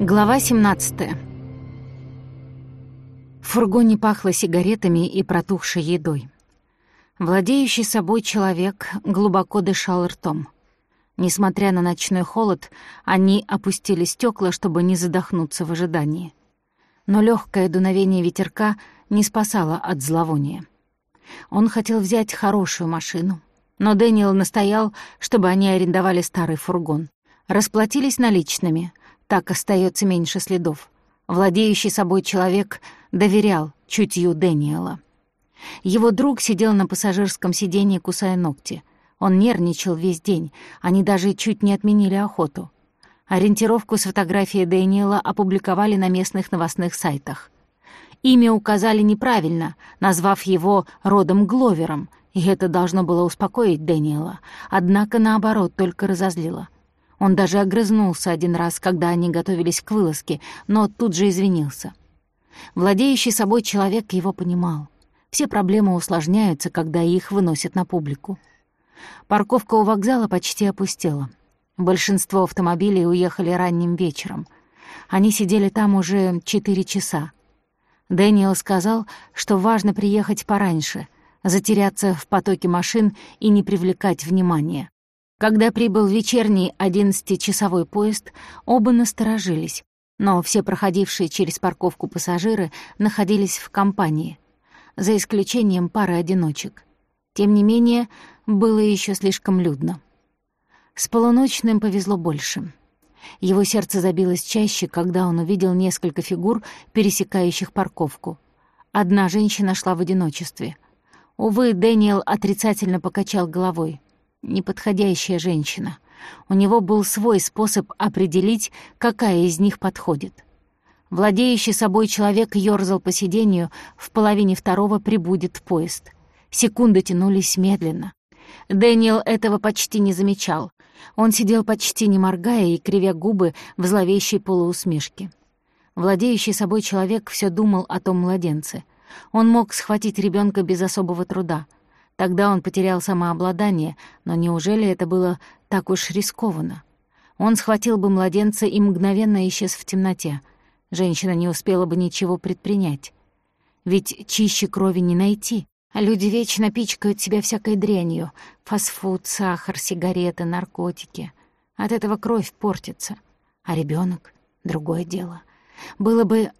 Глава 17 В фургоне пахло сигаретами и протухшей едой. Владеющий собой человек глубоко дышал ртом. Несмотря на ночной холод, они опустили стекла, чтобы не задохнуться в ожидании. Но легкое дуновение ветерка не спасало от зловония. Он хотел взять хорошую машину, но Дэниел настоял, чтобы они арендовали старый фургон. Расплатились наличными, так остается меньше следов. Владеющий собой человек доверял чутью Дэниела. Его друг сидел на пассажирском сиденье, кусая ногти. Он нервничал весь день, они даже чуть не отменили охоту. Ориентировку с фотографией Дэниела опубликовали на местных новостных сайтах. Имя указали неправильно, назвав его родом Гловером, и это должно было успокоить Дэниела, однако, наоборот, только разозлило — он даже огрызнулся один раз, когда они готовились к вылазке, но тут же извинился. Владеющий собой человек его понимал. Все проблемы усложняются, когда их выносят на публику. Парковка у вокзала почти опустела. Большинство автомобилей уехали ранним вечером. Они сидели там уже четыре часа. Дэниел сказал, что важно приехать пораньше, затеряться в потоке машин и не привлекать внимания. Когда прибыл вечерний одиннадцатичасовой поезд, оба насторожились, но все проходившие через парковку пассажиры находились в компании, за исключением пары одиночек. Тем не менее, было еще слишком людно. С полуночным повезло больше. Его сердце забилось чаще, когда он увидел несколько фигур, пересекающих парковку. Одна женщина шла в одиночестве. Увы, Дэниел отрицательно покачал головой — неподходящая женщина. У него был свой способ определить, какая из них подходит. Владеющий собой человек ёрзал по сиденью, в половине второго прибудет поезд. Секунды тянулись медленно. Дэниел этого почти не замечал. Он сидел почти не моргая и кривя губы в зловещей полуусмешке. Владеющий собой человек все думал о том младенце. Он мог схватить ребенка без особого труда — Тогда он потерял самообладание, но неужели это было так уж рискованно? Он схватил бы младенца и мгновенно исчез в темноте. Женщина не успела бы ничего предпринять. Ведь чище крови не найти. А люди вечно пичкают себя всякой дрянью. Фастфуд, сахар, сигареты, наркотики. От этого кровь портится. А ребенок другое дело. Было бы...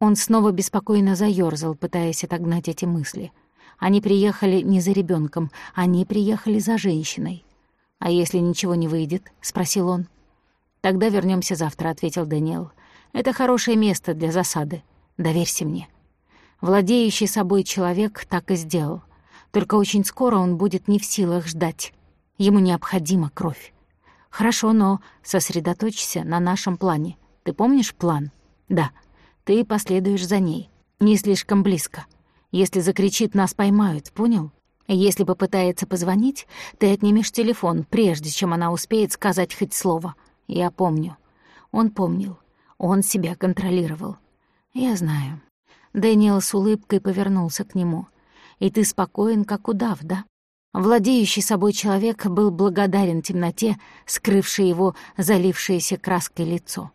Он снова беспокойно заёрзал, пытаясь отогнать эти мысли — они приехали не за ребенком, они приехали за женщиной. «А если ничего не выйдет?» — спросил он. «Тогда вернемся завтра», — ответил Даниэл. «Это хорошее место для засады. Доверься мне». Владеющий собой человек так и сделал. Только очень скоро он будет не в силах ждать. Ему необходима кровь. Хорошо, но сосредоточься на нашем плане. Ты помнишь план? Да. Ты последуешь за ней. Не слишком близко. Если закричит, нас поймают, понял? Если попытается позвонить, ты отнимешь телефон, прежде чем она успеет сказать хоть слово. Я помню. Он помнил. Он себя контролировал. Я знаю. Дэниел с улыбкой повернулся к нему. И ты спокоен, как удав, да? Владеющий собой человек был благодарен темноте, скрывшей его залившееся краской лицо.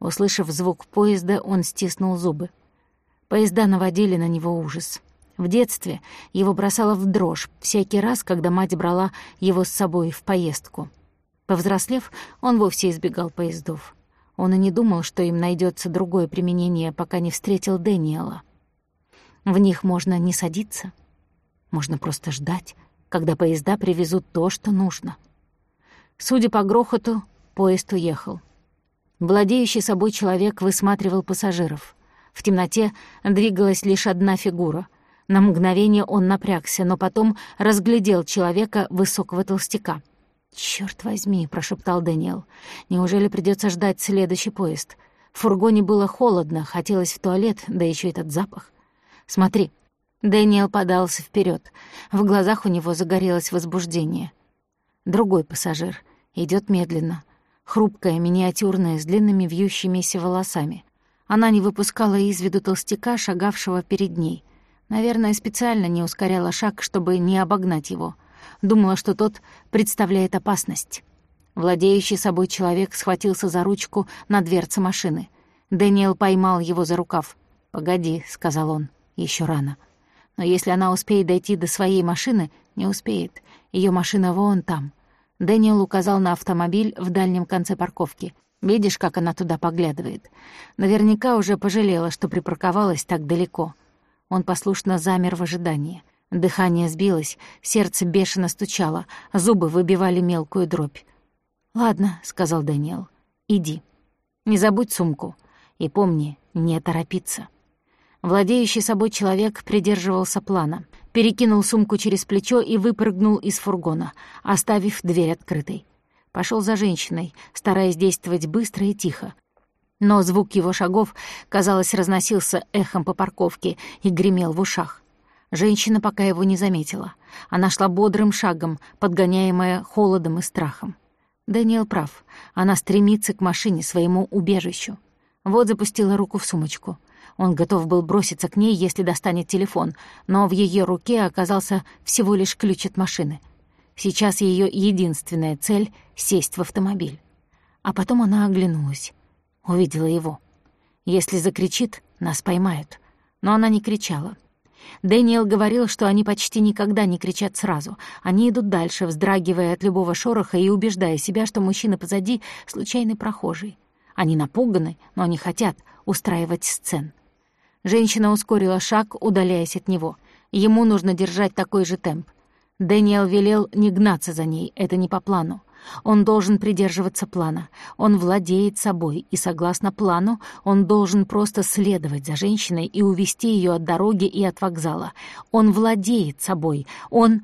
Услышав звук поезда, он стиснул зубы. Поезда наводили на него ужас. В детстве его бросало в дрожь всякий раз, когда мать брала его с собой в поездку. Повзрослев, он вовсе избегал поездов. Он и не думал, что им найдется другое применение, пока не встретил Дэниела. В них можно не садиться, можно просто ждать, когда поезда привезут то, что нужно. Судя по грохоту, поезд уехал. Владеющий собой человек высматривал пассажиров — в темноте двигалась лишь одна фигура. На мгновение он напрягся, но потом разглядел человека высокого толстяка. «Чёрт возьми», — прошептал Дэниел. «Неужели придётся ждать следующий поезд? В фургоне было холодно, хотелось в туалет, да ещё этот запах. Смотри». Дэниел подался вперёд. В глазах у него загорелось возбуждение. Другой пассажир. Идёт медленно. Хрупкая, миниатюрная, с длинными вьющимися волосами. Она не выпускала из виду толстяка, шагавшего перед ней. Наверное, специально не ускоряла шаг, чтобы не обогнать его. Думала, что тот представляет опасность. Владеющий собой человек схватился за ручку на дверце машины. Дэниел поймал его за рукав. «Погоди», — сказал он, — «еще рано». Но если она успеет дойти до своей машины, не успеет. Ее машина вон там. Дэниел указал на автомобиль в дальнем конце парковки. Видишь, как она туда поглядывает? Наверняка уже пожалела, что припарковалась так далеко. Он послушно замер в ожидании. Дыхание сбилось, сердце бешено стучало, зубы выбивали мелкую дробь. «Ладно», — сказал Дэниел, — «иди. Не забудь сумку. И помни, не торопиться». Владеющий собой человек придерживался плана, перекинул сумку через плечо и выпрыгнул из фургона, оставив дверь открытой. Пошел за женщиной, стараясь действовать быстро и тихо. Но звук его шагов, казалось, разносился эхом по парковке и гремел в ушах. Женщина пока его не заметила. Она шла бодрым шагом, подгоняемая холодом и страхом. Дэниел прав. Она стремится к машине, своему убежищу. Вот запустила руку в сумочку — он готов был броситься к ней, если достанет телефон, но в ее руке оказался всего лишь ключ от машины. Сейчас ее единственная цель — сесть в автомобиль. А потом она оглянулась. Увидела его. Если закричит, нас поймают. Но она не кричала. Дэниел говорил, что они почти никогда не кричат сразу. Они идут дальше, вздрагивая от любого шороха и убеждая себя, что мужчина позади — случайный прохожий. Они напуганы, но не хотят устраивать сцен. Женщина ускорила шаг, удаляясь от него. Ему нужно держать такой же темп. Дэниел велел не гнаться за ней, это не по плану. Он должен придерживаться плана. Он владеет собой, и, согласно плану, он должен просто следовать за женщиной и увести ее от дороги и от вокзала. Он владеет собой. Он...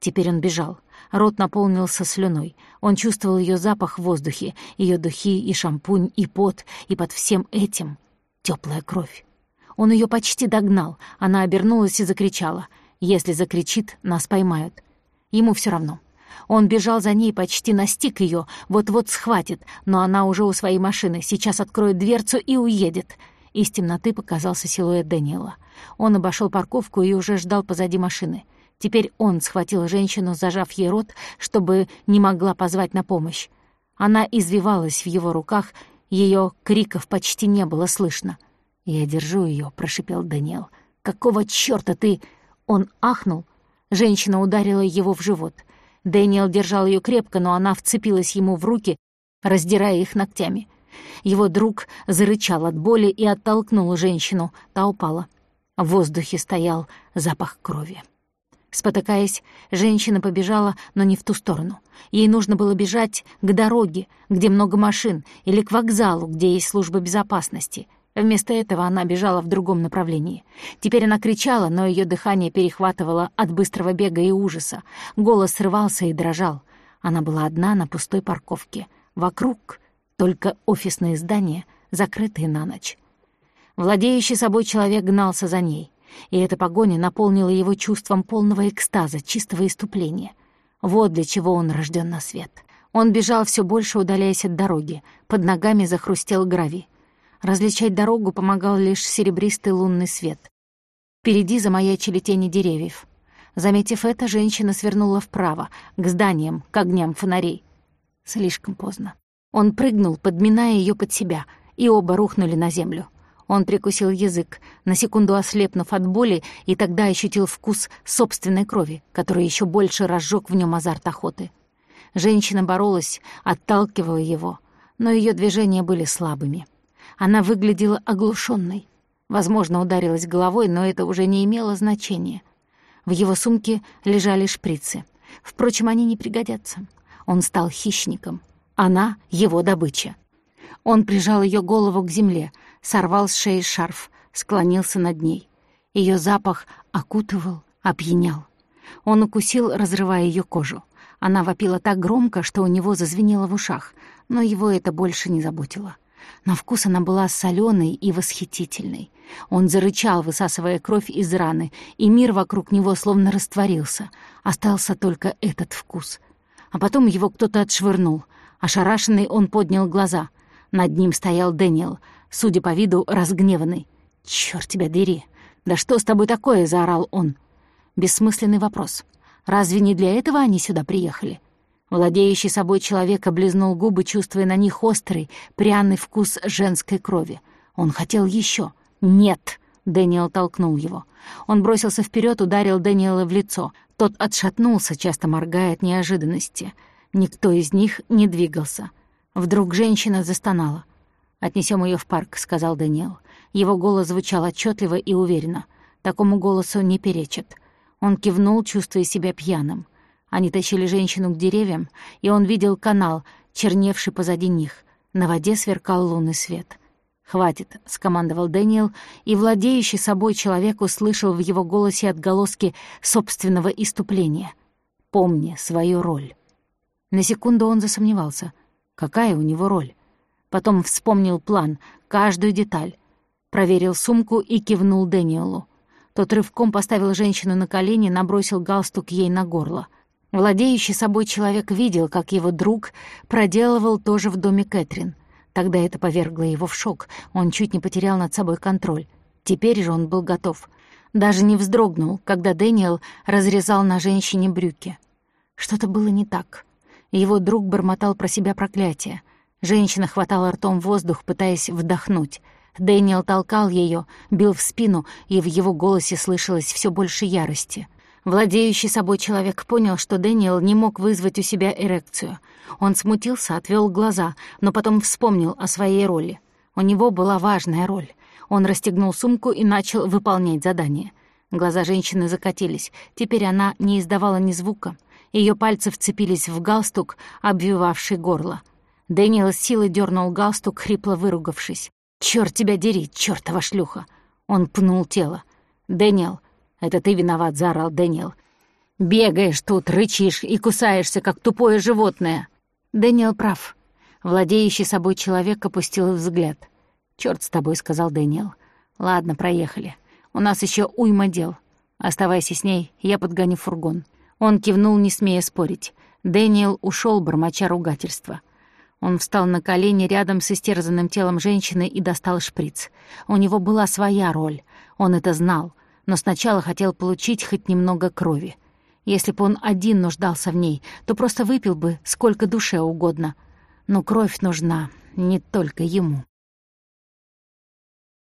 Теперь он бежал. Рот наполнился слюной. Он чувствовал ее запах в воздухе, ее духи и шампунь, и пот, и под всем этим теплая кровь. Он ее почти догнал. Она обернулась и закричала. Если закричит, нас поймают. Ему все равно. Он бежал за ней, почти настиг ее, вот-вот схватит, но она уже у своей машины, сейчас откроет дверцу и уедет. Из темноты показался силуэт Дэниела. Он обошел парковку и уже ждал позади машины. Теперь он схватил женщину, зажав ей рот, чтобы не могла позвать на помощь. Она извивалась в его руках, ее криков почти не было слышно. «Я держу ее, прошипел Даниэл. «Какого чёрта ты...» Он ахнул. Женщина ударила его в живот. Дэниел держал ее крепко, но она вцепилась ему в руки, раздирая их ногтями. Его друг зарычал от боли и оттолкнул женщину. Та упала. В воздухе стоял запах крови. Спотыкаясь, женщина побежала, но не в ту сторону. Ей нужно было бежать к дороге, где много машин, или к вокзалу, где есть служба безопасности — Вместо этого она бежала в другом направлении. Теперь она кричала, но ее дыхание перехватывало от быстрого бега и ужаса. Голос срывался и дрожал. Она была одна на пустой парковке. Вокруг только офисные здания, закрытые на ночь. Владеющий собой человек гнался за ней, и эта погоня наполнила его чувством полного экстаза, чистого иступления. Вот для чего он рожден на свет. Он бежал все больше, удаляясь от дороги. Под ногами захрустел гравий. Различать дорогу помогал лишь серебристый лунный свет. Впереди замаячили тени деревьев. Заметив это, женщина свернула вправо, к зданиям, к огням фонарей. Слишком поздно. Он прыгнул, подминая ее под себя, и оба рухнули на землю. Он прикусил язык, на секунду ослепнув от боли, и тогда ощутил вкус собственной крови, который еще больше разжег в нем азарт охоты. Женщина боролась, отталкивала его, но ее движения были слабыми. Она выглядела оглушенной. Возможно, ударилась головой, но это уже не имело значения. В его сумке лежали шприцы. Впрочем, они не пригодятся. Он стал хищником. Она — его добыча. Он прижал ее голову к земле, сорвал с шеи шарф, склонился над ней. Ее запах окутывал, опьянял. Он укусил, разрывая ее кожу. Она вопила так громко, что у него зазвенело в ушах, но его это больше не заботило. На вкус она была соленой и восхитительной. Он зарычал, высасывая кровь из раны, и мир вокруг него словно растворился. Остался только этот вкус. А потом его кто-то отшвырнул. Ошарашенный он поднял глаза. Над ним стоял Дэниел, судя по виду, разгневанный. «Чёрт тебя дери! Да что с тобой такое?» — заорал он. Бессмысленный вопрос. Разве не для этого они сюда приехали? Владеющий собой человек облизнул губы, чувствуя на них острый, пряный вкус женской крови. Он хотел еще. «Нет!» — Дэниел толкнул его. Он бросился вперед, ударил Дэниела в лицо. Тот отшатнулся, часто моргая от неожиданности. Никто из них не двигался. Вдруг женщина застонала. «Отнесем ее в парк», — сказал Дэниел. Его голос звучал отчетливо и уверенно. Такому голосу не перечат. Он кивнул, чувствуя себя пьяным. Они тащили женщину к деревьям, и он видел канал, черневший позади них. На воде сверкал лунный свет. «Хватит», — скомандовал Дэниел, и владеющий собой человек услышал в его голосе отголоски собственного иступления. «Помни свою роль». На секунду он засомневался. Какая у него роль? Потом вспомнил план, каждую деталь. Проверил сумку и кивнул Дэниелу. Тот рывком поставил женщину на колени, набросил галстук ей на горло — Владеющий собой человек видел, как его друг проделывал тоже в доме Кэтрин. Тогда это повергло его в шок, он чуть не потерял над собой контроль. Теперь же он был готов. Даже не вздрогнул, когда Дэниел разрезал на женщине брюки. Что-то было не так. Его друг бормотал про себя проклятие. Женщина хватала ртом воздух, пытаясь вдохнуть. Дэниел толкал ее, бил в спину, и в его голосе слышалось все больше ярости — Владеющий собой человек понял, что Дэниел не мог вызвать у себя эрекцию. Он смутился, отвел глаза, но потом вспомнил о своей роли. У него была важная роль. Он расстегнул сумку и начал выполнять задание. Глаза женщины закатились. Теперь она не издавала ни звука. Ее пальцы вцепились в галстук, обвивавший горло. Дэниел с силой дернул галстук, хрипло выругавшись. «Чёрт тебя дери, чёртова шлюха!» Он пнул тело. «Дэниел, «Это ты виноват», — заорал Дэниел. «Бегаешь тут, рычишь и кусаешься, как тупое животное». Дэниел прав. Владеющий собой человек опустил взгляд. «Чёрт с тобой», — сказал Дэниел. «Ладно, проехали. У нас еще уйма дел. Оставайся с ней, я подгоню фургон». Он кивнул, не смея спорить. Дэниел ушел, бормоча ругательства. Он встал на колени рядом с истерзанным телом женщины и достал шприц. У него была своя роль. Он это знал но сначала хотел получить хоть немного крови. Если бы он один нуждался в ней, то просто выпил бы сколько душе угодно. Но кровь нужна не только ему.